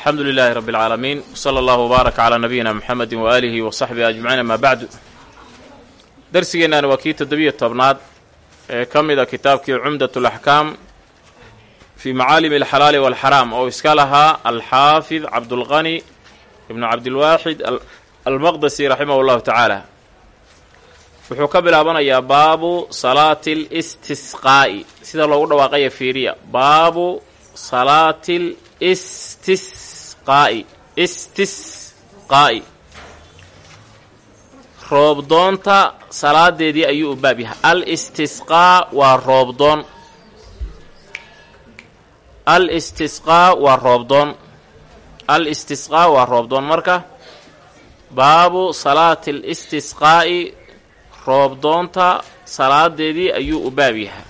alxamdu lilaahi rabbi اlcaalamiin wsala allahu wbaarak calaa nabiyina muxamedi waaalihi wa saxbihi ajmaciin amaa bacdu darsigeennaani waa kii toddobiyo tobnaad ee ka mid a kitaabkii cumdat alaxkaam fii macaalimi alxalaali walxaraam oo iska lahaa alxaafid cabdulqani ibnu cabdilwaaxid almaqdasi raximah llahu tacaala. Wuxuu ka bilaabanayaa baabu salaati listisqaa'i sida loogu dhawaaqaya fiiriya baabu salaati listisqaa'i istisqaa'i roobdoonta salaadeedii ayuu u baab yahay. Al istisqaa waa roobdoon. Al istisqaa waa roobdoon. Al istisqaa waa roobdoon. Marka baabu salaati listisqaa'i roobdoonta salaadeedii ayuu u baab yahay.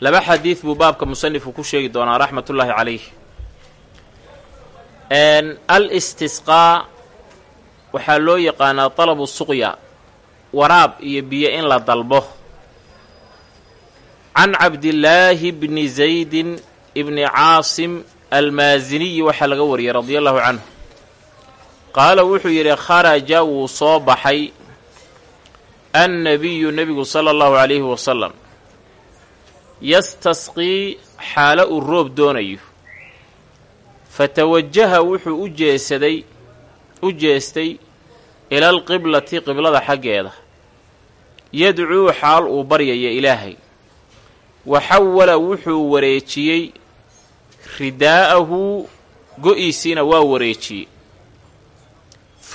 Laba xadiid buu baabka musanifku ku sheegi doonaa raxmatullaahi calayh al istisqaa waxaa loo yaqaanaa talabu suqya waraab iyo biyo in la dalbo. Can cabdillaahi bni zaydin ibni caasim almaasiniyi waxaa laga wariyay radia allahu canhu. Qaala wuxuu yidhi kharaja wuu soo baxay annabiyu nebigu sala allahu calayhi wasalam. Yastasqii xaalo uu roob doonayo fatawajaha wuxuu u jeesaday u jeestay ilalqiblati qiblada xaggeeda yadcuu xaal uu baryaya ilaahay wa xawala wuxuu wareejiyey ridaa'ahu go-iisiina waa wareejiyey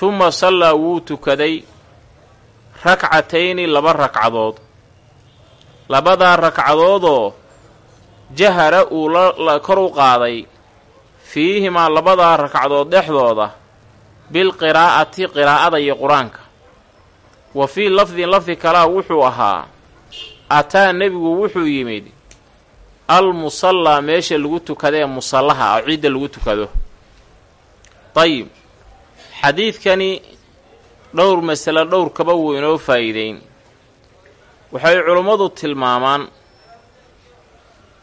huma sallaa wuu tukaday rakcatayni laba ragcadood labadaa ragcadoodoo jahara uu la kor u qaaday fiihimaa labadaa ragcadood dhexdooda bilqiraa'ati qiraa'ada iyo qur'aanka. Wa fii lafdin lafdi kalaa wuxuu ahaa ataa nebigu wuxuu yimid al musallaa meesha lagu tukadee musallaha oo ciidda lagu tukado. Dayib xadiidkani dhowr masale dhowr kaba wuu inoo faa'iideyn. Waxay culummadu tilmaamaan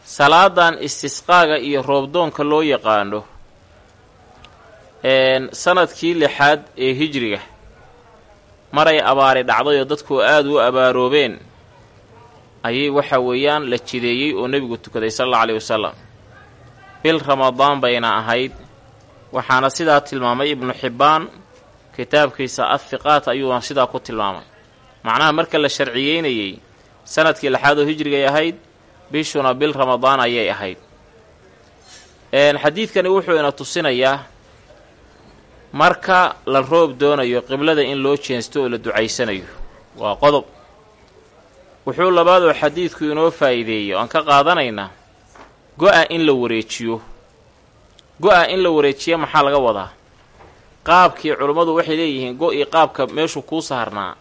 salaadan istisqaaga iyo roobdoonka loo yaqaano sannadkii lixaad ee hijriga maray abaari dhacday oo dadku aada u abaaroobeen ayay waxa weeyaan la jideeyey oo nebigu tukaday sala allau alayhi wasalam bil ramadaan bayna ahayd waxaana sidaa tilmaamay ibnu xibbaan kitaabkiisa afiqaat ayuuna sidaa ku tilmaamay. Macnaha marka la sharciyeynayey sannadkii lixaad oo hijrigay ahayd bishuna bil ramadaan ayay ahayd. Xadiidkani wuxuu ina tusinayaa marka la roob doonayo qiblada in loo jeensto oo la ducaysanayo. Waa qodob. Wuxuu labaadoo xadiidku inoo faa'iideeyey oan ka qaadanaynaa go-a in la wareejiyo. Go-a in la wareejiyo maxaa laga wadaa? Qaabkii culummadu waxay leeyihiin go-ii qaabka meeshuu kuu saarnaa.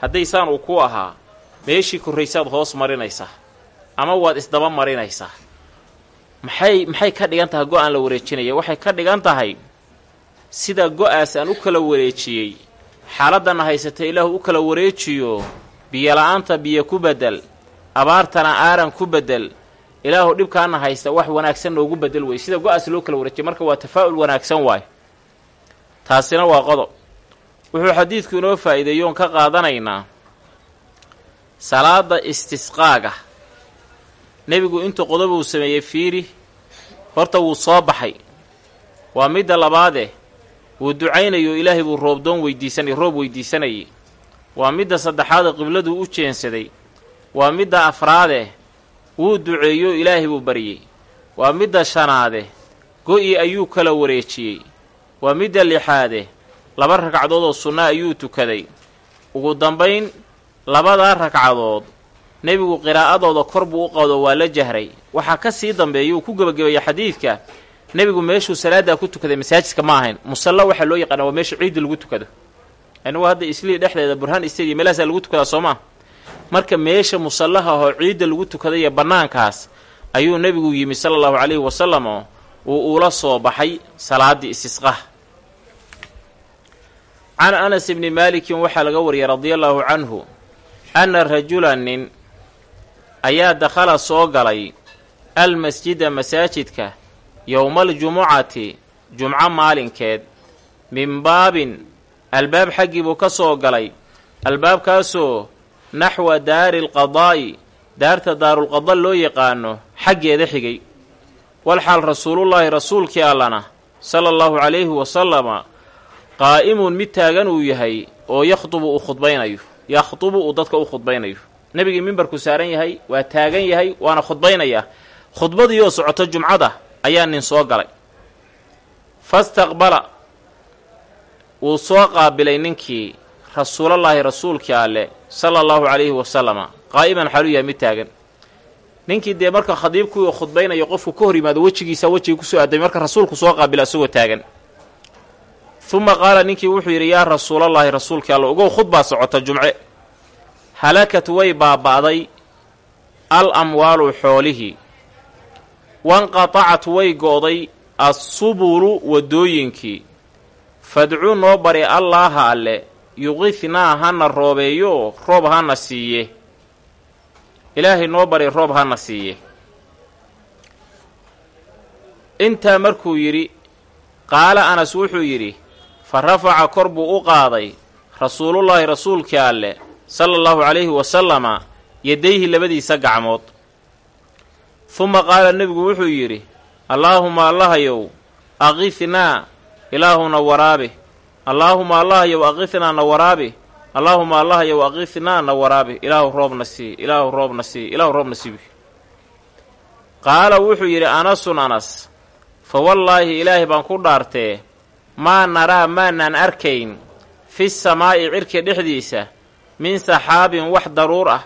Hadday saan uu ku ahaa meeshii korraysaad hoos marinaysaa ama waad isdaba marinaysaa. Maxay maxay ka dhigan tahay go'aan la wareejinaya waxay ka dhigan tahay sida go'aas aan u kala wareejiyey. Xaaladdanna haysata ilaahu u kala wareejiyo. Biyola-aanta biyo ku bedel. Abaartana aaran ku bedel. Ilaahu dhibkaana haysta wax wanaagsan noogu bedel wey sida go'aas loo kala wareejiyay marka waa tafaa'ul wanaagsan waay. Taasina waa qodob wuxuu xadiidku inoo faa'iideeyoon ka qaadanaynaa salaada istisqaaga nebigu intuu qodob uu sameeyey fiiri horta wuu soo baxay. Waa midda labaade wuu ducaynayo ilaahay buu roobdoon weydiisanay roob weydiisanayay. Waa midda saddexaade qibladuu u jeensaday. Waa midda afraade wuu duceeyo ilaahay buu baryey waa midda shanaade go-i ayuu kala wareejiyey. Waa midda lixaade laba ragcadood oo sunna ayuu tukaday. Ugu dambayn labadaa ragcadood nebigu qiraa'adooda kor buu u qado waa la jahray. Waxaa ka sii dambeeya uu ku gebagabeeyey xadiidka nebigu meeshuu salaaddaa ku tukaday masaajidka ma ahayn. Musalla waxaa loo yaqaana waa meesha ciidda lagu tukado. Anigu hadda islii dhexdeeda burhaan istadiya meelahaasaa lagu tukadaa soo maa marka meesha musallaha ahoo ciidda lagu tukaday ee bannaankaas ayuu nebigu yimi sala allahu calayhi wasalam oo uu ula soo baxay salaaddii istisqaha can anas ibni maalikin waxaa laga wariyay radia allaahu canhu anna rajulan nin ayaa dakhala soo galay almasjida masaajidka yowmaaljumucati jumco maalinkeed. Min baabin albaab xaggii buu ka soo galay. Albaabkaasoo naxwa daari alqadaa'i daarta daarulqada loo yaqaano xaggeeda xigay. Walxaal rasuulullaahi rasuulkii allana sala allahu calayhi wasalama qaa'imun mid taagan uu yahay oo yakhdubu uu khudbaynayo yakhdubu uu dadka u khudbaynayo nebigii mimbarku saaran yahay waa taagan yahay waana khudbaynayaa khudbadiioo socoto jumcada ayaa nin soo galay. Fastaqbala wuu soo qaabilay ninkii rasuulallaahi rasuulkii alle sala allahu calayhi wasalama qaa'iman xalu yahay mid taagan. Ninkii dee marka khadiibkuu khudbaynayo qofku ka hor yimaado wejigiisa wejigii ku soo aaday marka rasuulku soo qaabila isagoo taagan. Uma qaala ninkii wuxuu yidhi yaa rasuulallaahi rasuulkii alle ugow khudbaa socota jumce halakat way baaba'day al amwaalu xoolihii. Wanqatacat way go'day assubulu waddooyinkii. Fadcu noo bari allaaha alle yuqifnaa hana roobeeyo roob hana siiye. Ilaahay noo bari roob hana siiye. Intaa markuu yidhi qaala anas wuxuu yidhi fa rafaca kor buu u qaaday rasuulullaahi rasuulkii alle sala allahu calayhi wasalama yadayhi labadiisa gacmood. Huma qaala nebigu wuxuu yidhi allaahuma allahayow aqifnaa ilaahuna waraabi allaahuma allahayow aqifnaa na waraabi allaahuma allahayow aqifnaa na waraabi ilaahu roobna sii ilaahu roobna sii ilaahu roobna siibi qaala wuxuu yidhi anasun anas fa wallaahi ilaahay baan ku dhaartee maa naraa maanaan arkayn fi samaa'i cirka dhexdiisa min saxaabin wax daruur ah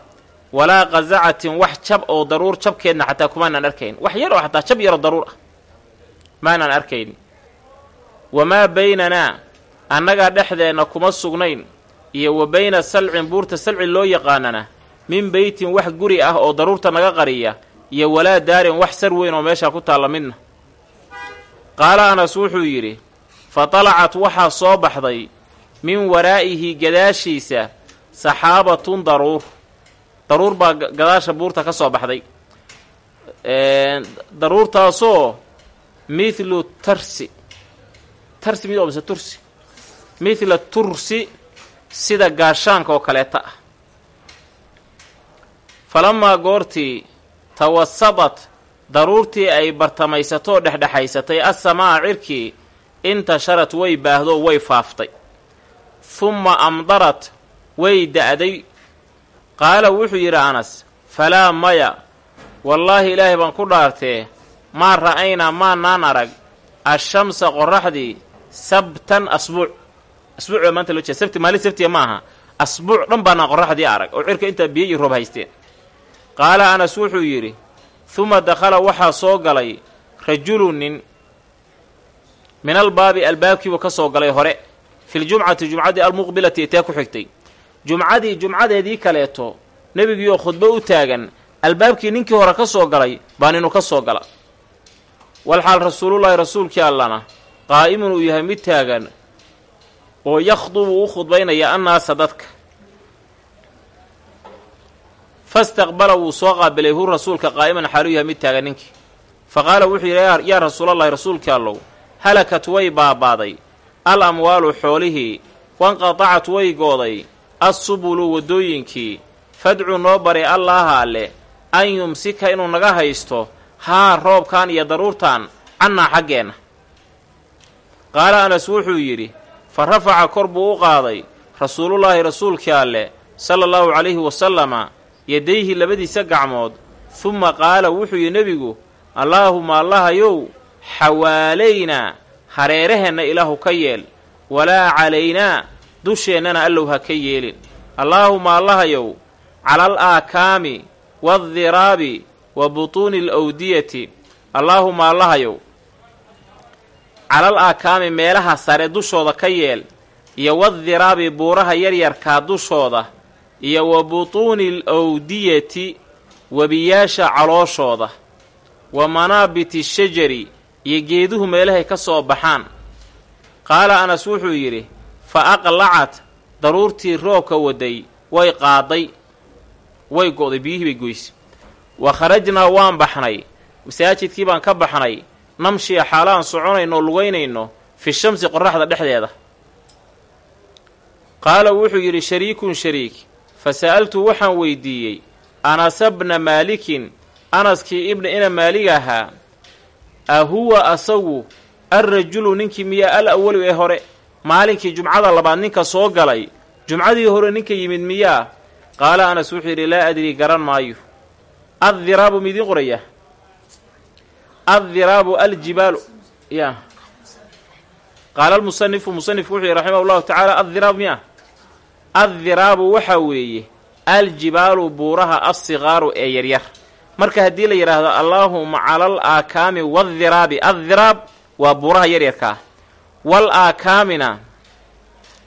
walaa qasacatin wax jab oo daruur jabkeedna xataa kumaanaan arkayn. Wax yar oo xataa jab yaroo daruur ah. Maanaan arkayn. Wamaa baynanaa annagaa dhexdeenna kuma sugnayn iyo wa bayna salcin buurta salci loo yaqaanana min beytin wax guri ah oo daruurta naga qariya iyo walaa daarin wax sar weyn oo meeshaa ku taalla midna. Qaala anas wuxuu yidhi fa talacat waxaa soo baxday min waraa'ihi gadaashiisa saxaabatun daruur. Daruur baa gadaasha buurta ka soo baxday. Daruurtaasoo mithlu tarsi. Tarsi mid oo mise tursi. Mithla tursi sida gaashaanka oo kaleeta. Ah falamaa goortii tawasadat daruurtii ay bartamaysatoo dhexdhexaysatay assamaa cirkii intasharat way baahdo way faaftay. Humma amdarat way da'day. Qaala wuxuu yidhi anas falaa maya wallaahi ilaahay baan ku dhaartee maa ra'aynaa maanaan arag ashamsa qorraxdii sabtan asbuuc. Asbuuc baa maanta loo jeeda sabti maalin sabtiya ma aha. Asbuuc dhan baanaan qorraxdii arag oo cirka intaa biyo iyo roob haysteen. Qaala anas wuxuu yidhi huma dakhala waxaa soo galay rajulu nin min albaabi albaabkiibuu ka soo galay hore filjumcati jumcadii almuqbilati etee ku xigtay jumcadii jumcadeedii kaleeto nebigiioo khudbo u taagan albaabkii ninkii hore ka soo galay baa ninu ka soo gala. Walxaal rasuulullaahi rasuulkii allana qaa'imun uu yahay mid taagan oo yakhdubu u khudbaynaya annaasa dadka. Fastaqbala wuu soo qaabilay hu rasuulka qaa'iman xaalu yahay mid taagan ninkii. Fa qaala wuxuu yidhi yaa rasuulallahi rasuulkii allow halakat way baabaaday al amwaalu xoolihii wanqatacat way gooday assubulu waddooyinkii fadcu noo bari allaaha alle an yumsika inuu naga haysto haa roobkan iyo daruurtan cannaa xaggeenna. Qaala anas wuxuu yidhi fa rafaca kor buu u qaaday rasuulullaahi rasuulkii alle sala allahu calayhi wasalama yadayhi labadiisa gacmood. Humma qaala wuxuu yidhi nebigu allaahuma allahayow xawaalaynaa hareeraheenna ilaahu ka yeel walaa calaynaa dusheennana allow ha ka yeelin. Allaahuma allahayow calal aakaami waadiraabi wa butuuni alawdiyati. Allaahuma allahayow calal aakaami meelaha sare dushooda ka yeel iyo wadiraabi buuraha yaryarkaa dushooda iyo wa butuuni alawdiyati webiyaasha calooshooda wa manaabiti shajari iyo geeduhu meelahay ka soo baxaan. Qaala anas wuxuu yidhi fa aqlacat daruurtii roobka waday way qaaday way go'day biyihii bay goysay wa kharajnaa waan baxnay. Masaajidkii baan ka baxnay namshiya xaalo aan soconayno lugaynayno fi shamsi qoraxda dhexdeeda. Qaala wuxuu yidhi shariikun shariik. Fa sa'altu waxaan weydiiyey anasa bna maalikin? Anaskii ibna ina maalig ahaa a huwa asagu alrajulu ninkii miyaa al awalu ee hore maalinkii jumcada labaad ninka soo galay jumcadii hore ninka yimid miyaa? Qaala anas wuxuu yidhi laa adrii garan maayo. Addiraabu miidiin qoraya. Addiraabu aljibaalu. Ya. Qaala almusanifu musanifku wuxuu yihi raximah llahu tacaala addiraabu miya? Addiraabu waxaa weeye aljibaalu buuraha assigaaru ee yaryar. Marka haddii la yidhaahdo allaahuma calal aakaami waadiraabi addiraab waa buuraha yaryarkaa wal aakaamina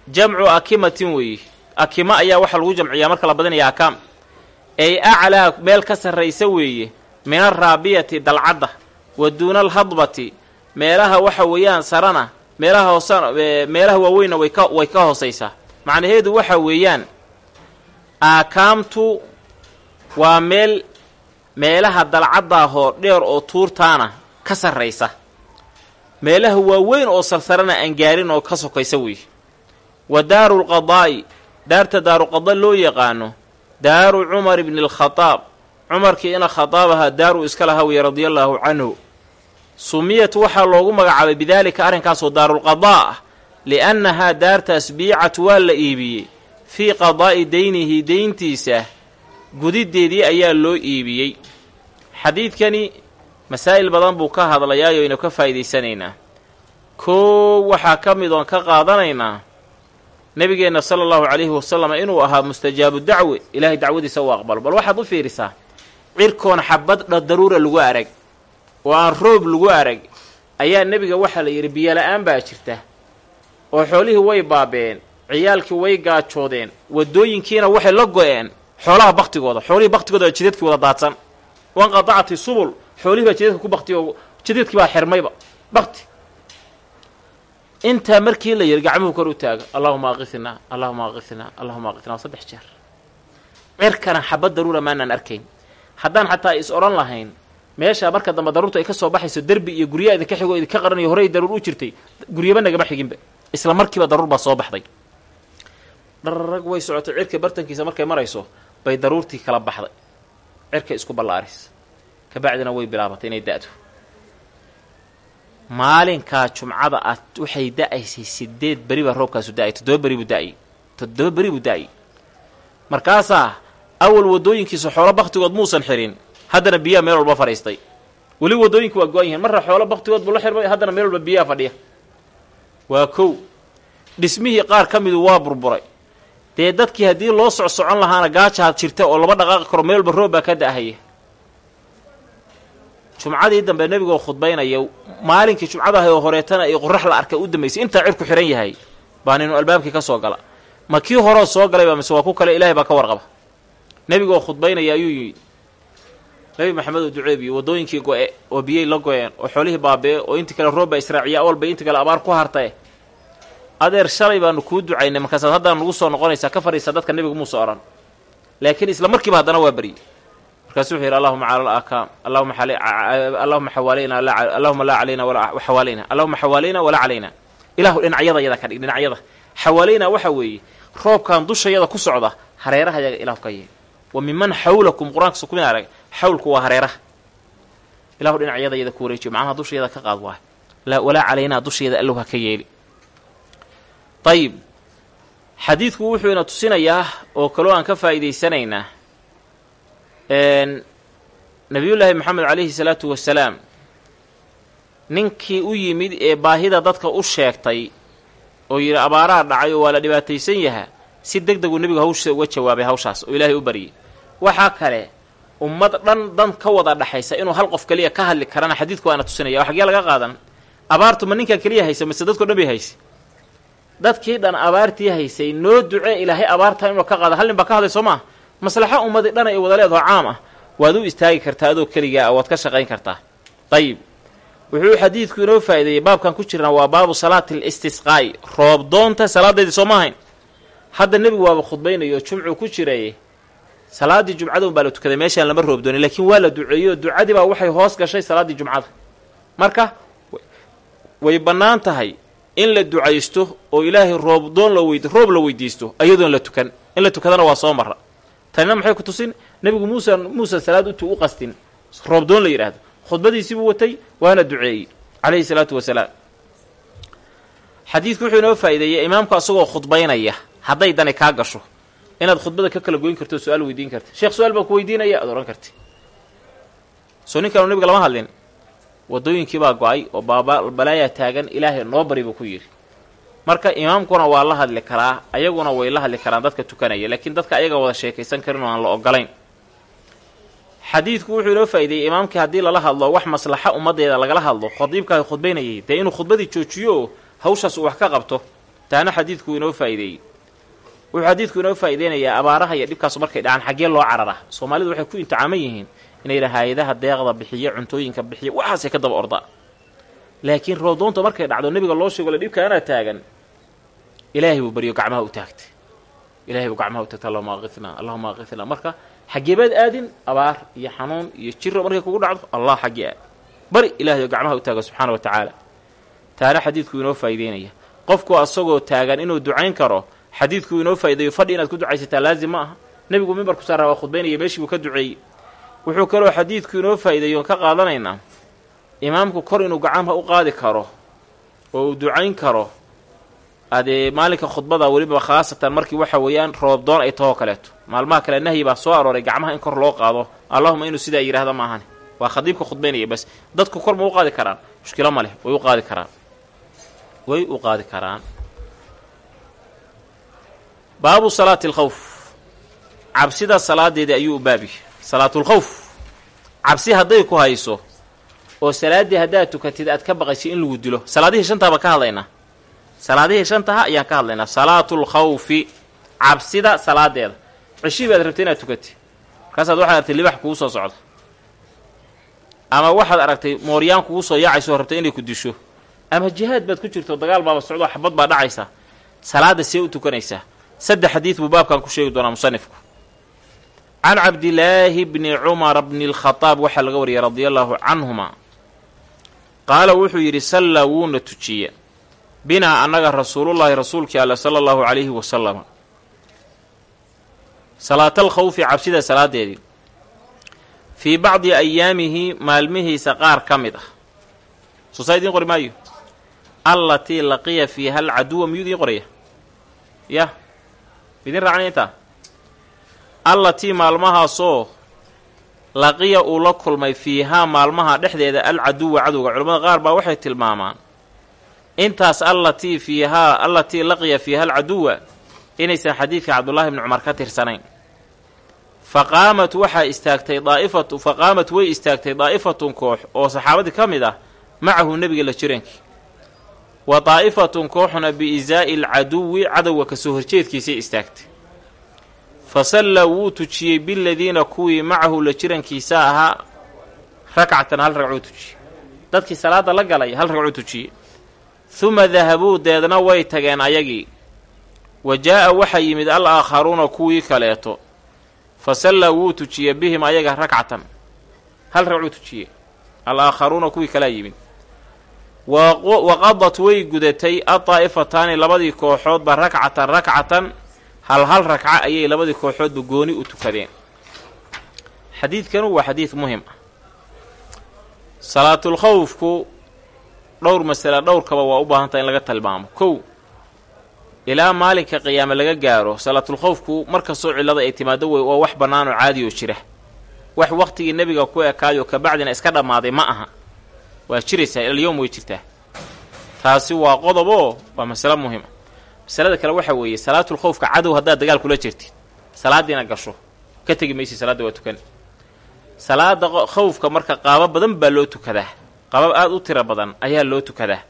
jamcu akimatin weeye akima ayaa waxaa lagu jamciyaa marka la badinaya akaam ay aclaa meel ka sarraysa weeye min alraabiyati dalcadda wa duuna alhadbati meelaha waxa weeyaan sarana meelaha hoosana meelaha waaweynna way ka way ka hoosaysaa. Macnaheedu waxa weeyaan aakaamtu waa meel meelaha dalcaddaahoo dheer oo tuurtaana ka sarraysa meelaha waaweyn oo sarsarana aan gaarin oo ka sokaysa weeye wa daarulqadaa'i daarta daaruqada loo yaqaano daaru cumar ibni alkhadaab cumarkii ina khadaab ahaa daaruu iska laha weye radiallaahu canhu. Sumiyat waxaa loogu magacaabay bidaalika arrinkaasoo daarulqadaa ah li'annahaa daartaas biicat waa la iibiyey. Fii qadaa'i deynihi deyntiisa gudiddeedii ayaa loo iibiyey. Xadiidkani masaa'il badan buu ka hadlayaayo aynu ka faa'iidaysanaynaa koow waxaa ka mid oon ka qaadanaynaa nebigeenna sala allahu calayhi wasalam inuu ahaa mustajaabu dacwe ilaahay dacwadiisa u aqbalo. Bal waxaad u fiirisaa cirkoon xabad dhadaruura lagu arag oo aan roob lagu arag ayaa nebiga waxaa la yidhi biyola'aan baa jirta oo xoolihii way baabeen ciyaalkii way gaajoodeen waddooyinkiina waxay la go-een xoolaha baktigooda xoolihii baktigooda baa jidadkii wada daadsan wanqadacati subul xoolihii baa jidadka ku baktiy oo jidadkii baa xirmayba. Bakti intaa markii la yidhi gacmuhu kor u taaga. Allahuma aqifnaa allahuma aqifnaa allahuma aqifnaa saddex jeer. Cirkana xabad daruura maanaan arkayn. Haddaan xataa is odhan lahayn meesha marka dambe daruurtu ay ka soo baxayso derbi iyo guryaa idinka xigo idinka qaranayo horey daruur u jirtay guryaba nagama xiginba. Isla markiiba daruur baa soo baxday. Dhararag way socotay cirka bartankiisa markay marayso bay daruurtii kala baxday. Cirka isku ballaaris kabacdina way bilaabatay inay da'do. Maalinkaa jumcada ah waxay da'aysay sideed beri roobkaasu da'ay toddoba beri buu da'ayy toddoba beri buu da'ayy markaasaa awal waddooyinkiisa xoolo baktigood muusan xirin haddana biyaha meel walba fadhiistay. Weli waddooyinka waa go-an yihiin marra xoolo baktigood buu la xirmay haddana meel walba biyaha fadhiya. Waa kow dhismihii qaar ka midu waa burburay. Dee dadkii haddii loo socsocon lahaana gaajaad jirta oo laba dhaqaaqi karo meel walba roob baa ka da'haya jumcadii dambe nebigoo khudbaynaya maalinkii jumcadaha oo horeetana ay qorax la arkay u dambaysay intaa cirku xihan yahay baa ninu albaabkii ka soo gala. Ma kii horoo soo galayba mise waa ku kale ilaahay baa ka warqaba. Nebigoo khudbaynaya ayuu yimid nebi maxamed oo duceebiye waddooyinkii go-e oo biyey la go-een oo xoolihii baabee oo intii kale roobba israaciya awalbay intii kale abaar ku hartae adeer shalay baanu kuu ducaynay markaasaad haddana nagu soo noqonaysaa ka fadhiisa dadka nebigu muusa odhan. Laakiin isla markiiba haddana waa baryey markaasu wuxuu yidhi allahuma cala alaakaam allahuma xawaalayna allahuma laa calayna xawaalayna allahuma xawaalayna walaa calayna. Ilaahu dhinacyada yada ka dhig dhinacyada xawaalayna waxa weeye roobkan dushayada ku socda hareeraha yaga ilahu ka yee. Wa miman xawlakum qur'aanka sukumin arag xawlku waa hareeraha. Ilahu dhinacyada yada ku wareejiyo macnaha dushayada ka qaad waay walaa calaynaa dushayada allow ha ka yeeli. Ayib xadiidku wuxuu ina tusinayaa oo kaloo aan ka faa'iidaysanaynaa nabiyullaahi moxamed calayhi salaatu wasalaam ninkii u yimid ee baahida dadka u sheegtay oo yidhi abaaraa dhacay oo waa la dhibaataysan yahaa si deg deguu nebigu hawsha uga jawaabay hawshaas oo ilaahay u baryay waxaa kale ummad dhan dan ka wada dhaxaysa inuu hal qof keliya ka hadli karana xadiidku waana tusinaya. Oo xaggee laga qaadan. Abaartu ma ninkan keliya haysa mise dadko dhan bay haysay dadkii dhan abaartii haysay noo ducee ilaahay abaartan inuu ka qaada hal nin baa ka hadlay soo maa maslaxo ummadii dhan ay wada leedaho caam ah. Waad u istaagi kartaa adoo keligaa waad ka shaqayn kartaa. Dayib wuxuu xadiidku inoo faa'ideeyey baabkan ku jirna waa baabu salaati listisqaa'i roob doonta salaadeedii soo ma ahayn. Hadda nebigu waaba khudbaynayo jumcuu ku jiraye salaaddii jumcada un baa la tukaday meeshaan lama roob doonin laakiin waa la duceeyey oo ducadii baa waxay hoos gashay salaaddii jumcada. Marka way bannaan tahay in la ducaysto oo ilaahay roobdoon la weyd roob la weydiisto ayadoon la tukan. In la tukadana waa soo mara tanina maxay ku tusin? Nebigu muusa muusa salaad utu u qastin. Roobdoon la yidhaahdo khudbadiisibuu watay waana duceeyey calayhi salaatu wasalaam. Xadiidku wuxuu inoo faa'iideeyey imaamku asagoo khudbaynaya hadday dani kaa gasho. Inaad khudbada ka kala goyn karto o su'aal weydiin karta sheekh su'aal baa ku weydiinaya aad odhan karti. Soo ninkaanu nebiga lama hadlin. Waddooyinkii baa go'ay oo balaayaa taagan ilaahay noo bari buu ku yidhi marka imaamkuna waa la hadli karaa ayaguna way la hadli karaan dadka tukanaya laakiin dadka ayaga wada sheekaysan karin oo aan la ogolayn xadiidku wuxuu inoo faa'ideeyey imaamkii haddii lala hadlo wax maslaxa ummaddeeda lagala hadlo khadiibkaa khudbaynayay. Dee inuu khudbadii joojiyo oo hawshaas uu wax ka qabto. Taana xadiidku inoo faa'ideeyey. Wuxuu xadiidku inoo faa'iideynayaa abaaraha iyo dhibkaasu markay dhacaan xaggee loo cararaa soomaalidu waxay ku intixaaman yihiin inay hay'adaha deeqda bixiya cuntooyinka bixiya waxaasay ka daba orda laakiin roobdoonta markay dhacdo nebiga loo sheego le dhibkaanaa taagan ilaahay buu baryo gacmaha u taagtay ilahay buu gacmaha u taagtay allahuma aqifna allahuma aqifna marka xaggeebaad aadin abaar iyo xanuun iyo jiro markay kugu dhacdo allah xaggee aad bari ilahay gacmaha u taaga subxaana wa tacaala taana xadiidku inoo faa'ideynaya qofku asagoo taagan inuu ducayn karo xadiidku inoo faa'ideeyo fadhi inaad ku ducaysataa laazim ma aha nebigu mimbarku saaraa waa khudbaynaya meeshii buu ka duceeyey wuxuu kaloo xadiidku inoo faa'ideeyo ka qaadanaynaa imaamku kor inuu gacmaha u qaadi karo oo uu ducayn karo adee maalinka khudbada weliba khaasatan markii waxa weeyaan roobdoon ay tahoo kaleeto. Maalmaha kale nahyi baa soo arooray gacmaha in kor loo qaado. Allahuma inuu sidaa yidhahda maahane waa khadiibka khudbaynaya bas dadku kor ma u qaadi karaan. Mushkilo ma leh way u qaadi karaan. Way u qaadi karaan. Baabu salaati alkhawf cabsida salaadeedii ayuu u baabi. Salaatulkhawf cabsi hadday ku hayso oo salaaddii haddaad tukatid aad ka baqaysid in lagu dilo. Salaadihii shantaa baan ka hadlaynaa salaadihii shantaha ayaan ka hadlaynaa salaatulkhawfi cabsida salaadeeda. Ceshii baad rabtay inaad tukatid markaasaad waxaad aragtay libax kugu soo socda ama waxaad aragtay mooryaan kugu soo yaacayso rabtay inay ku disho. Ama jihaad baad ku jirto dagaal baaba socdo xabad baa dhacaysa. Salaada see u tukanaysaa saddex xadiid buu baabkan ku sheegi doonaa musanifku can cabdilaahi bni cumara bni lkhadaab waxaa laga wariyay radia allaahu canhuma. Qaala wuxuu yidhi sallaa wuuna tujiye binaa annaga rasuulullaahi rasuulkii alle sala allahu calayhi wasalama salaatal khawfi cabsida salaadeedii. Fii bacdi ayaamihi maalmihiisa qaar ka mid ah. Soo saa idiin qori maayo? Allatii laqiya fiiha alcaduwa miyuu idiin qoraya? Yah idiin raacnay intaa? Allatii maalmahaasoo laqiya uu la kulmay fiihaa maalmaha dhexdeeda alcaduwa cadowga culamada qaar baa waxay tilmaamaan intaas allatii fiihaa allatii laqiya fiiha alcaduwa inaysan xadiidka cabdullaahi bni cumar ka tirsanayn. Fa qaamat waxaa istaagtay daa'ifatu fa qaamat way istaagtay daa'ifatun koox oo saxaabadii ka mid ah macahu nebiga la jirankii wa daa'ifatun kooxna biisaa'i alcaduwi cadowga ka soo horjeedkiisay istaagtay. Fa sallaa wuu tujiyey biladiina kuwii macahu la jirankiisa ahaa rakcatan hal ragcuu tujiyey. Dadkii salaada la galay hal ragcuu tujiyey huma dahabuu deedna way tageen ayagii. Wa jaa'a waxaa yimid al aakharuuna kuwii kaleeto. Fa sallaa wuu tujiyey bihim ayaga rakcatan. Hal ragcuu tujiyey? Al kuwii kalaa yimid. Waqadat way gudatay addaa'ifataani labadii kooxoodba rakcatan rakcatan. Hal hal ragca ayay labadii kooxoodba gooni u tukadeen xadiidkanu waa xadiid muhiim ah. Salaatulkhawfku dhowr masale dhowrkaba waa u baahantaha in laga tilmaamo kow ilaa maalinka qiyaame laga gaaro salaatulkhawfku markastoo cillada ay timaado wey waa wax bannaan oo caadi oo jira. Wax wakhtigii nebiga ku ekaayo kabacdina iska dhammaaday ma aha. Waa jiraysaa ilalyowm way jirtaa. Taasi waa qodoboo waa masale muhima masalada kale waxaa weeye salaatulkhawfka cadow haddaad dagaal kula jirtid. Salaadiina gasho. Ka tegi maysid salaadda waa tukan salaada khawfka marka qaabo badan baa loo tukadaa qaabab aada u tiro badan ayaa loo tukadaa.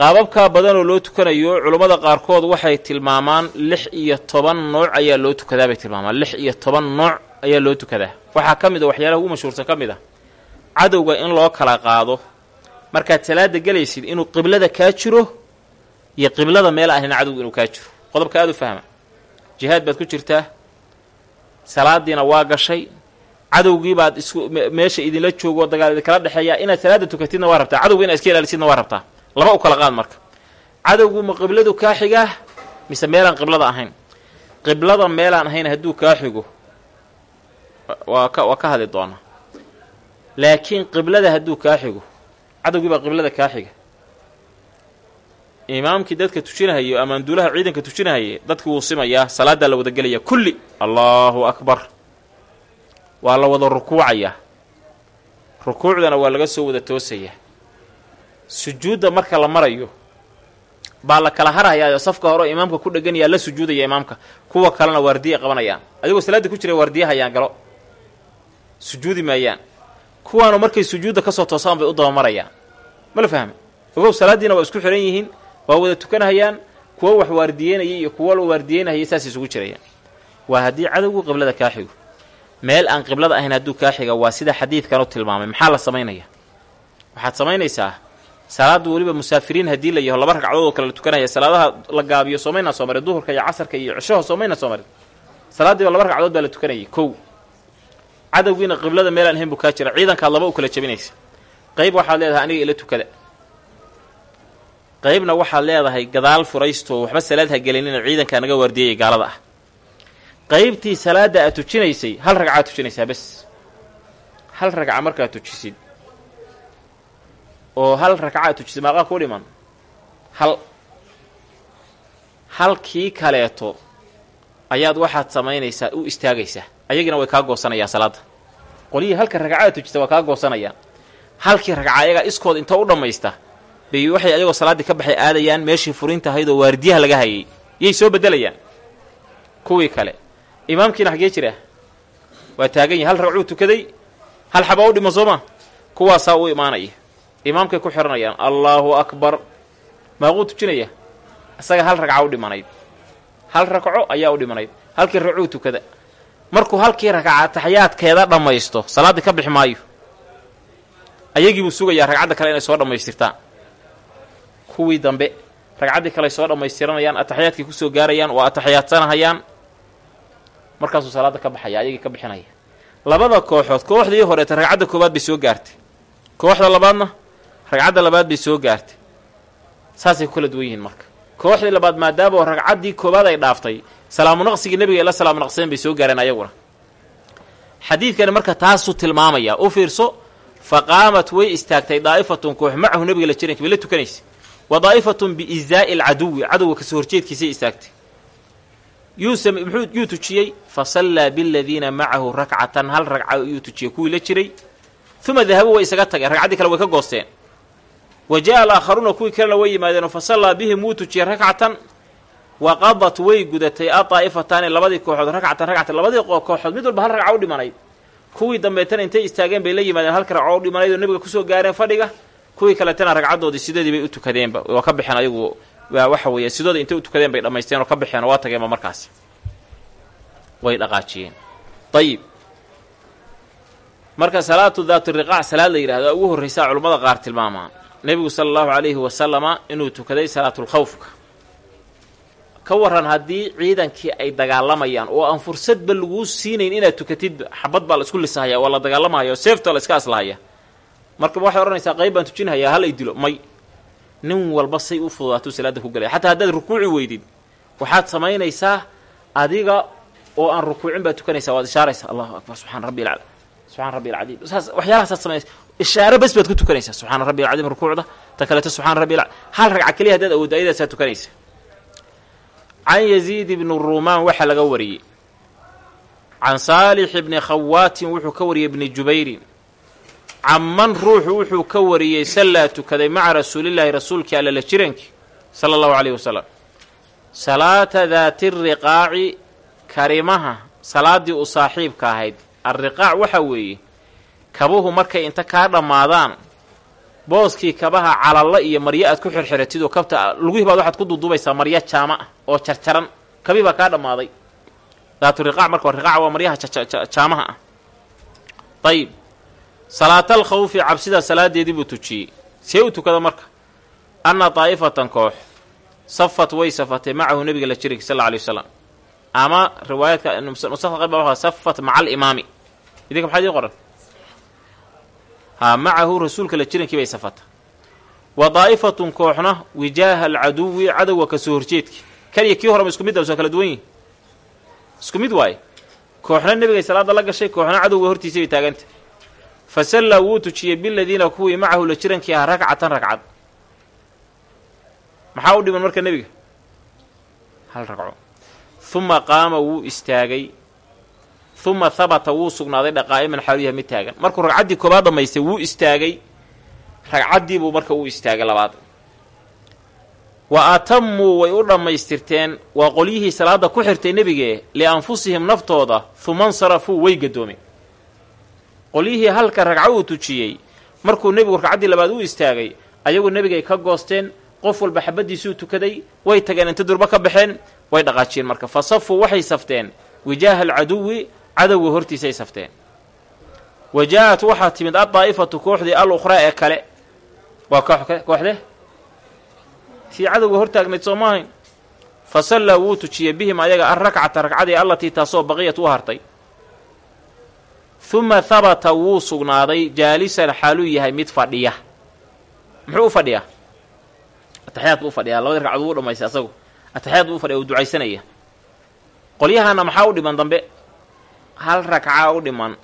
Qaababkaa badanoo loo tukanayo culummada qaarkood waxay tilmaamaan lix iyo toban nooc ayaa loo tukadaa bay tilmaamaan. Lix iyo toban nooc ayaa loo tukadaa. Waxaa ka mid a waxyaalaha ugu mashhuursan ka mid ah. Cadowga in loo kala qaado. Markaad salaada gelaysid inuu qiblada kaa jiro iyo qiblada meel ahina cadowga inuu kaa jiro. Qodobka aada u fahma. Jihaad baad ku jirtaa. Salaadiina waa gashay cadowgii baad isku meesha idinla joogo oo dagaal idinkala dhexeeya inaad salaada tukatidna waa rabtaa. Cadowga inaad iska ilaalisidna waa rabtaa. Laba u kala qaad marka. Cadowgu ma qibladu kaa xigaa? Mise meelaan qiblada ahayn? Qiblada meelaan ahayn hadduu kaa xigo? Waa ka waa ka hadli doonaa laakiin qiblada hadduu kaa xigo cadowgii baa qiblada kaa xiga. Imaamkii dadka tujinahayo amaanduulaha ciidanka tujinahaya dadki wuu simayaa salaadaa la wada gelaya kulli allaahu akbar waa la wada rukuucayaa rukuucdana waa laga soo wada toosayaa sujuudda marka la marayo baa la kala harhayaa oo safka hore imaamka ku dheganayaa la sujuudaya imaamka. Kuwa kalena waardiya qabanayaan. Adigoo salaaddii ku jira waardiyahayaan galo. Sujuudi maayaan. Kuwaanu markay sujuudda ka soo toosaan bay u dabamarayaan. Ma la fahmi? Ogow salaaddiina waa isku xihan yihiin waa wada tukanahayaan kuwo wax waardiyeynaya iyo kuwo la waardiyeynahaya saas isugu jirayaan. Waa haddii cadowgu qiblada kaa xigo meel aan qiblada ahayn hadduu kaa xiga waa sida xadiidkan u tilmaamay. Maxaa la samaynaya? Waxaad samaynaysaa salaaddu weliba musaafiriin haddii la yaho laba ragcadood oo kale la tukanaya salaadaha la gaabiyo soomaynaa soo marin duhurka iyo casarka iyo cishaho soomaynaa soo marin salaaddiiba laba ragcadood baa la tukanayay kow. Cadowgiina qiblada meelaan ahayn buu kaa jira ciidankaad laba u kala jabinaysa qayb waxaad leedahay aniga ila tukada qaybna waxaad leedahay gadaal furaysto waxba salaad ha gelinina ciidankaa naga waardiyaya gaalada ah qaybtii salaadda aad tujinaysay hal ragcaad tujinaysaa bes. Hal ragca markaad tujisid oo hal ragca aad tujisid maaqaa ku dhiman. Hal halkii kaleeto ayaad waxaad samaynaysaa u istaagaysaa. Ayagina way kaa goosanayaan salaadda. Qolyihii halka ragcaad tujisa waa kaa goosanayaan. Halkii ragca ayagaa iskood inta u dhammaysta bay waxay ayagoo salaaddii ka baxay aadayaan meeshii furinta ahayd oo waardiyaha laga hayay. Yay soo beddelayaan. Kuwii kale imaamkiina xaggee jira. Waa taagan yahi hal ragcuu tukaday hal xabaa u dhiman sooma. Kuwaasaa u imaanaya. Imaamkay ku xihanayaan allaahu akbar. Maaquu tujinaya. Isaga hal ragca u dhimanayd. Hal ragco ayaa u dhimanayd. Halkii ragcuu tukada. Markuu halkii ragca taxyaadkeeda dhammaysto salaaddii ka bixi maayo ayagii buu sugayaa ragcadda kale inay soo dhammaystirtaan. Kuwii dambe ragcaddii kale soo dhammaystiranayaan ataxyaadkii ku soo gaarayaan waa ataxyaadsanahayaan markaasuu salaadda ka baxaya ayagii ka bixinaya. Labada kooxood kooxdii horeeta ragcadda koowaad bay soo gaartay. Kooxda labaadna ragcadda labaad bay soo gaartay. Saasay ku kala duwan yihiin marka. Kooxdii labaad maadaama ragcaddii koowaad ay dhaaftay salaamu naqsigii nebiga ila salaamu naqseen bay soo gaareen ayaguna. Xadiidkani marka taasuu tilmaamaya u fiirso fa qaamat way istaagtay daa'ifatun koox macahu nebiga la jiranka bay la tukanaysa. Wa daa'ifatun biizaa'i alcaduwi cadowga ka soo horjeedkiisay istaagtay yuu tujiyey fa sallaa biladiina macahu rakcatan hal ragca yuu tujiyey kuwii la jiray. Uma dahabuu way isaga tageen ragcaddii kale way ka goosteen. Wa jaa alaakharuuna kuwii kalena way yimaadeen fa sallaa bihim wuu tujiyey rakcatan. Wa qadat way gudatay adaa'ifataani labadii kooxood rakcatan rakcatan labadii kooxood. Mid walba hal ragca u dhimanayd kuwii dambeetana intay istaageen bay la yimaadeen halka ragco u dhimanayd oo nebiga ku soo gaareen fadhiga. Kuwii kaletana ragcaddoodii sidoodii bay u tukadeenba waa ka baxeen ayagu waa waxa weeye sidooda intay u tukadeen bay dhammaysteen oo ka baxeen waa tageenba markaasi way dhaqaajiyeen. Ayib marka salaatu daatu riqaac salaad la yidhahdo ugu horraysaa culummada qaar tilmaamaan nebigu sala allahu calayhi wasalama inuu tukaday salaatulkhawfka ka waran haddii ciidankii ay dagaalamayaan oo aan fursadba laguu siinayn inaad tukatidba xabad baa la isku lisahaya waa la dagaalamahaya oo seefta la iska aslahaya. Markaba waxay odhanaysaa qayb baan tujinhayaa hal ay dilo may nin walba say u fududaatuu salaadda ku galaya xataa haddaad rukuuci weydid waxaad samaynaysaa adiga oo aan rukuucin baad tukanaysaa waad ishaaraysaa allahu akbar subxaana rabbi alcala subxana rabbi alcadiim. Saas waxyaalahaasaad samaynaysa ishaaro bes baad ku tukanaysaa subxaana rabbi alcadiim rukuucda ta kaleeto subxaana rabbi alcala hal ragca keliya haddaad awooddo ayadaasaa tukanaysa. Can yaziid ibni ruumaan waxaa laga wariyey. Can saalix ibni khawaatin wuxuu ka wariyey ibni jubayrin canman ruuxu wuxuu ka wariyey sallaa tukaday maca rasuulillaahi rasuulkii alla la jirankii sala allahu calayhi wasalam salaata daati riqaaci karimaha salaaddii u saaxiibka ahayd. Alriqaac waxaa weeye kabuhu markay inta kaa dhammaadaan booskii kabaha calalla iyo maryo aad ku xirxiratid oo kabta lugihii baad waxaad ku duuduubaysaa maryo jaama ah oo jarjaran kabii baa kaa dhammaaday daatu riqaac marka riqaac waa maryaha jaamaha ah. Ayib salaatal khawfi cabsida salaadeedii buu tujiyey. See u tukada marka? Anna daa'ifatan koox. Safat way safatay macahu nebiga la jiranki sal alay wasalam ama riwaayaadka nusakda qayb baa safat maca alimaami idinka maxaa idin qoran? Haa macahu rasuulka la jirankii bay safata wa daa'ifatun kooxna wijaaha alcaduwi cadowga ka soo kan iyo kii horeba isku mid a soo kala duwan yihiin isku mid waaye? Kooxna nebigay salaada la gashay kooxna cadowga hortiisay bay taaganta fa sallaa wuu tujiyey biladiina kuwii macahu la jirankii ah ragcatan ragcad maxaa u dhiman marka nebiga? Hal ragco. Huma qaama wuu istaagay. Huma habata wuu sugnaaday dhaqaa'iman xaalu yahay mid taagan. Markuu ragcaddii koobaad dhammaystay wuu istaagay. Ragcaddiibuu marka uu istaagay labaad. Wa atamuu way u dhammaystirteen. Waa qolyihii salaadda ku xirtay nebigee lianfusihim naftooda. Huma nsarafuu way gadoomeen qolyihii halka ragco uu tujiyey. Markuu nebigu ragcaddii labaad u istaagay ayagu nebigay ka goosteen qof walba xabaddiisuu tukaday way tageen inta durba ka baxeen way dhaqaajiyeen marka. Fa safuu waxay safteen. Wijaaha alcaduwi cadowga hortiisay safteen. Wa jaa-at waxaa timid addaa'ifatu kooxdii al ukhraa ee kale. Waa kooxde tii cadowga hortaagnayd soo maahayn? Fa sallaa wuu tujiyey bihim ayaga alrakcata ragcadii allatii taasoo baqiyat u hartay huma habata wuu sugnaaday. Jaalisan xaaluu yahay mid fadhiya. Muxuu u fadhiyaa ataxiyaad buu u fadhiyaa labadii wuu dhamaystay asagu. Ataxiyaad buu fadhiya uu ducaysanaya. Qolyahana maxaa u dhiman dambe? Hal ragcaa u dhiman.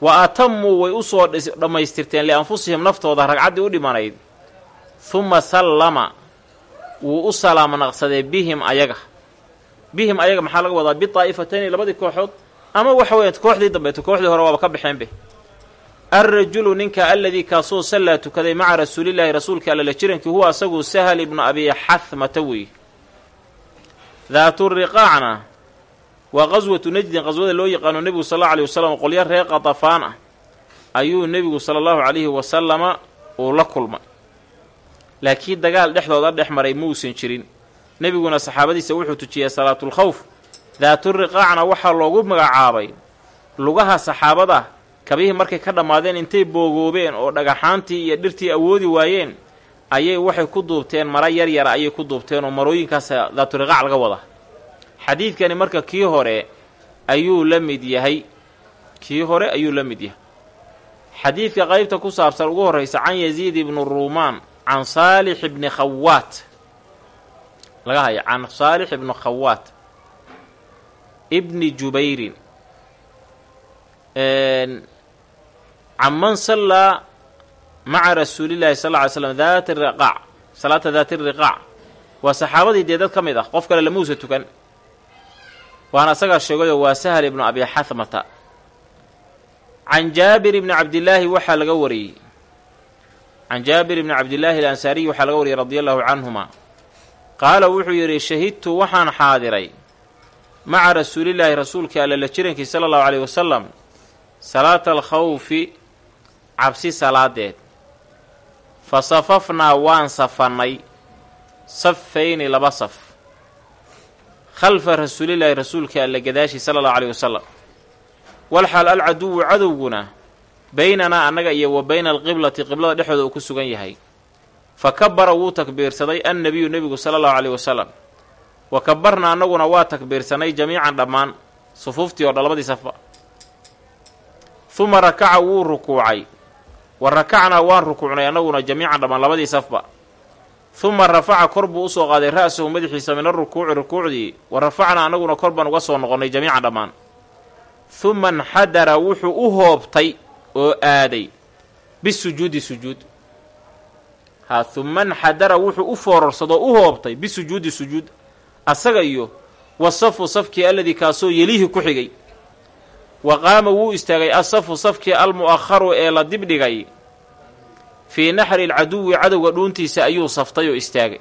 Wa atamuu way u soo dhammaystirteen lianfusihim naftooda. Ragcaddii u dhimanayd. Huma sallama wuu u salaamo naqsadee bihim ayaga. Bihim ayaga maxaa laga wadaa? Bidaa'ifatayni labadii kooxood ama waxa weya kooxdii dambeeto kooxdii hore waaba ka baxeenbe alrajulu ninka aladii kaasoo sallaa tukaday maca rasuulillaahi rasuulka alla la jirankii huwa asagu sahal ibnu abi xahmata weeye daatu riqaacna waa qaswatu najdin qaswada loo yaqaano nebigu sal allau aleyhi wasalam qolyo reer qatafaan ah. Ayuu nebigu sala allahu calayhi wasalama uu la kulmay. Laakiin dagaal dhexdooda dhex maray muusan jirin. Nebiguna saxaabadiisa wuxuu tujiyey salaatulkhawf daaturiqaacna waxaa loogu magacaabay lugaha saxaabada kabihii markay ka dhammaadeen intay boogoobeen oo dhagaxaantii iyo dhirtii awoodi waayeen ayay waxay ku duubteen mara yar yara ayay ku duubteen oo marooyinkaas daaturiqaac laga wada. Xadiidkani marka kii hore ayuu la mid yahay. Kii hore ayuu la mid yahay. Xadiidka qaybta ku saabsan ugu horraysa can yaziid ibnu ruumaan can saalix ibni khawaat. Laga haya can saalix ibnu khawaat ibni jubayrin can man sallaa maca rasuulillahi sal ly slam daati riqaac salaata daati riqaac waa saxaabadii dee dad ka mid ah qof kale lamuusa tukan. Waana asagaa sheegayoo waa sahal ibnu abi xahmata can jaabir ibni cabdillaahi waxaa laga wariyey. Can jaabir ibni cabdillaahi alansaariyi waxaa laga wariyey radia allahu canhuma qaala wuxuu yidhi shahidtu waxaan xaadiray maca rasuulillaahi rasuulkii alla la jirankii sala allahu caleyhi wasalam salaata alkhawfi cabsi salaadeed fa safafnaa waan safannay safayni laba saf khalfa rasuulillaahi rasuulkii alla gadaashii sala allahu caleyhi wasalam walxaal alcaduwu cadowguna baynanaa annaga iyo wa bayna alqiblati qiblada dhexdooda uu ku sugan yahay fa kabara wuu takbiirsaday annabiyu nebigu sala allahu caleyhi wasalam wa kabarna annaguna waa takbiirsanay jamiican dhammaan sufuuftii oo dhan labadii safba huma rakaca wuu rukuucay. Wa rakacnaa waan rukuucnay annaguna jamiican dhammaan labadii safba huma rafaca kor buu u soo qaaday ra'sahu madaxiisa min arukuuci rukuucdii. Wa rafacnaa annaguna kor baan uga soo noqonnay jamiican dhammaan. Huma nxadara wuxuu u hoobtay oo aaday bisujuudi sujuud. Haa huma nxadara wuxuu u foorarsadoo u hoobtay bisujuudi sujuud asaga iyo wasafu safkii alladii kaasoo yelihi ku xigay. Wa qaama wuu istaagay asafu safkii almu'akharu ee la dibdhigay. Fii naxri alcaduwi cadowga dhuuntiisa ayuu saftay oo istaagay.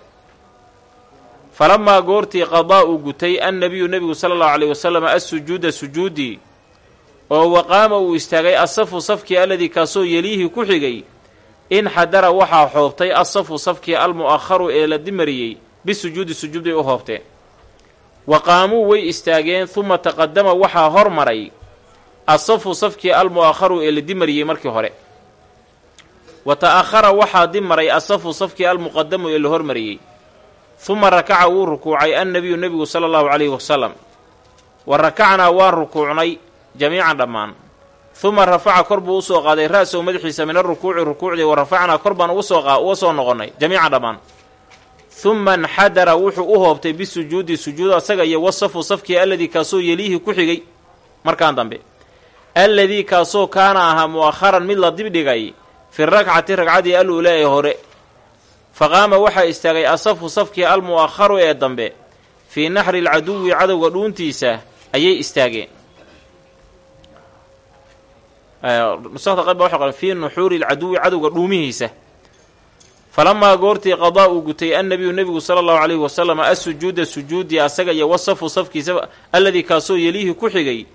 Falamaa goortii qadaa uu gutay annabiyu nebigu sala allahu caleyhi wasalam assujuuda sujuudii oo waqaama uu istaagay asafu safkii alladii kaasoo yeliihii ku xigay. Inxadara waxaa xoobtay asafu safkii almu'akharu ee la dimariyey bisujuudi sujuuday u hoobteen wa qaamuu way istaageen huma taqadama waxaa hormaray asafu safkii almu'akharu ee la dimariyey markii hore wa ta'akhara waxaa dimaray asafu safkii almuqadamu ee la hormariyey huma rakaca wuu rukuucay annabiyu nebigu sala allahu calayhi wasalam wa rakacnaa waan rukuucnay jamiican dhammaan uma rafaca kor buu u soo qaaday ra-sahu madaxiisa min arukuuci rukuucdii wa rafacnaa kor baan uga soo noqonnay jamiican dhammaan uma nxadara wuxuu u hoobtay bisujuudi sujuud asaga iyo wasafu safkii alladii kaasoo yeliihi ku xigay. Markaan dambe alladii kaasoo kaana ahaa mu'akharan mid la dibdhigay fi rakcati ragcadii aluula ee hore. Faqaama waxaa istaagay asafu safkii almu'akharu ee dambe fii naxri alcaduwi cadowga dhuuntiisa ayay istaageen. Fii nuxuuri alcaduwi cadowga dhuumihiisa falamaa goortii qadaa uu gutay annabiyu nebigu sala allahu calayhi wasalam assujuuda sujuudii asaga iyo wasafu safkiisa alladii kaasoo yeliihi ku xigay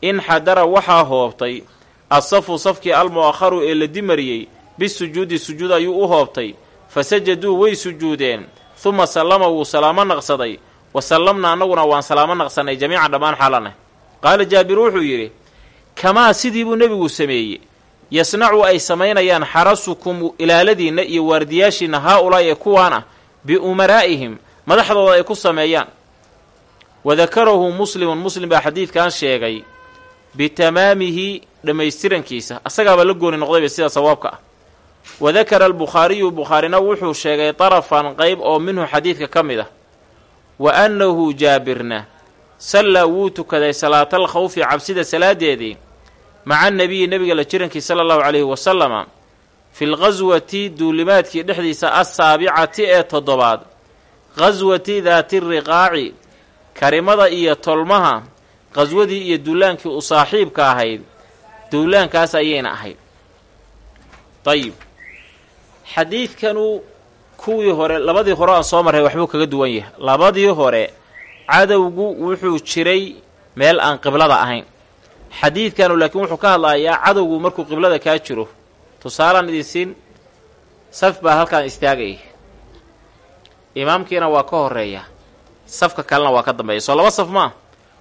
inxadara waxaa hoobtay asafu safkii almu'akharu ee la dimariyey bisujuudi sujuud ayuu u hoobtay fa sajaduu way sujuudeen huma sallama wuu salaamo naqsaday wa sallamna annaguna waan salaamo naqsannay jamiican dhammaan xaalanah qaala jaabir wuxuu yidhi kamaa sidii buu nebigu sameeyey yasnacu ay samaynayaan xarasukum ilaaladiinna iyo waardiyaashiinna haa-ulaa'i ee kuwaan ah biumaraa'ihim madaxdooda ay ku sameeyaan. Wadakarahu muslimun muslim baa xadiidkan sheegay bitamaamihi dhammaystirankiisa. Asagaaba la gooni noqdayba sida sawaabka ah. Wadakara albukhaariyu bukhaarina wuxuu sheegay darafan qeyb oo minhu xadiidka ka mid ah. Wa annahu jaabirna sallaa wuu tukaday salaatal khawfi cabsida salaadeedii maca nebiyi nebiga la jirankii sala allahu calayhi wasalama fi lqaswati duulimaadkii dhexdiisa assaabicati ee toddobaad. Qaswati daati riqaaci karimada iyo tolmaha qaswadii iyo duulaankii u saaxiibka ahayd. Duulaankaas ayayna ahayd. Dayib xadiidkanu kuwii hore labadii hore aan soo marray waxbuu kaga duwan yahay. Labadii hore cadowgu wuxuu jiray meel aan qiblada ahayn xadiidkanu laakiin wuxuu ka hadlayaa cadowgu markuu qiblada kaa jiro. Tusaalaan idinsiin saf baa halkaan istaagaya imaamkiina waa ka horreeya safka kalena waa ka dambeeya. Soo laba saf maa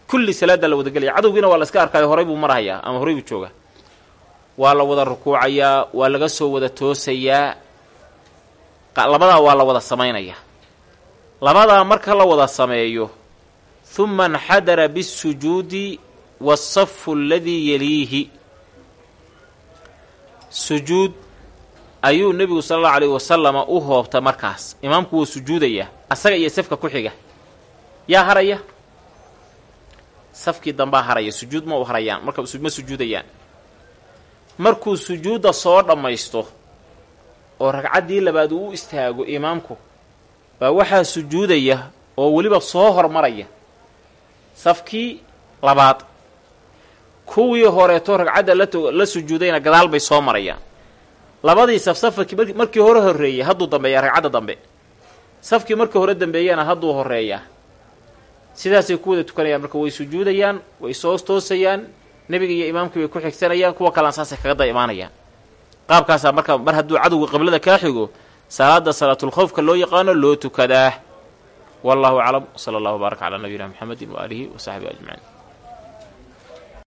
kulli salaaddaa la wadagelaya cadowgiina waa la iska arkaayo horay buu marahayaa ama horay buu joogaa. Waa la wada rukuucayaa waa laga soo wada toosayaa. Labadaa waa la wada samaynayaa labadaa marka la wada sameeyo huma nxadara bisujuudi waasafu aladii yeliihi sujuud ayuu nebigu sala allahu alayhi wasalama u hoobta markaas imaamku wuu sujuudayaa asaga iyo safka ku xiga yaa haraya safkii dambaa haraya sujuud ma u harayaan marka ma sujuudayaan markuu sujuudda soo dhammaysto oo ragcaddii labaad uu istaago imaamku baa waxaa sujuudaya oo weliba soo hormaraya safkii labaad kuwii horeeto ragcadda la sujuudayna gadaal bay soo marayaan. Labadii saf safkii markii hore horreeyey hadduu dambeeyaa ragcadda dambe. Safkii markii hore dambeeyana hadduu horreeyaa sidaasay ku wada tukanayaan marka way sujuudayaan way soo toosayaan nebiga iyo imaamkii bay ku xigsanayaan kuwa kalena saasay kaga da imaanayaan qaabkaasaa marka mar hadduu cadowga qiblada kaa xigo salaada salaatulkhowfka loo yaqaano loo tukadaa. Wallahu aclam sala allahu baaraka calaa nabiyina muxamedin waaalihi wa saxbihi ajmaciin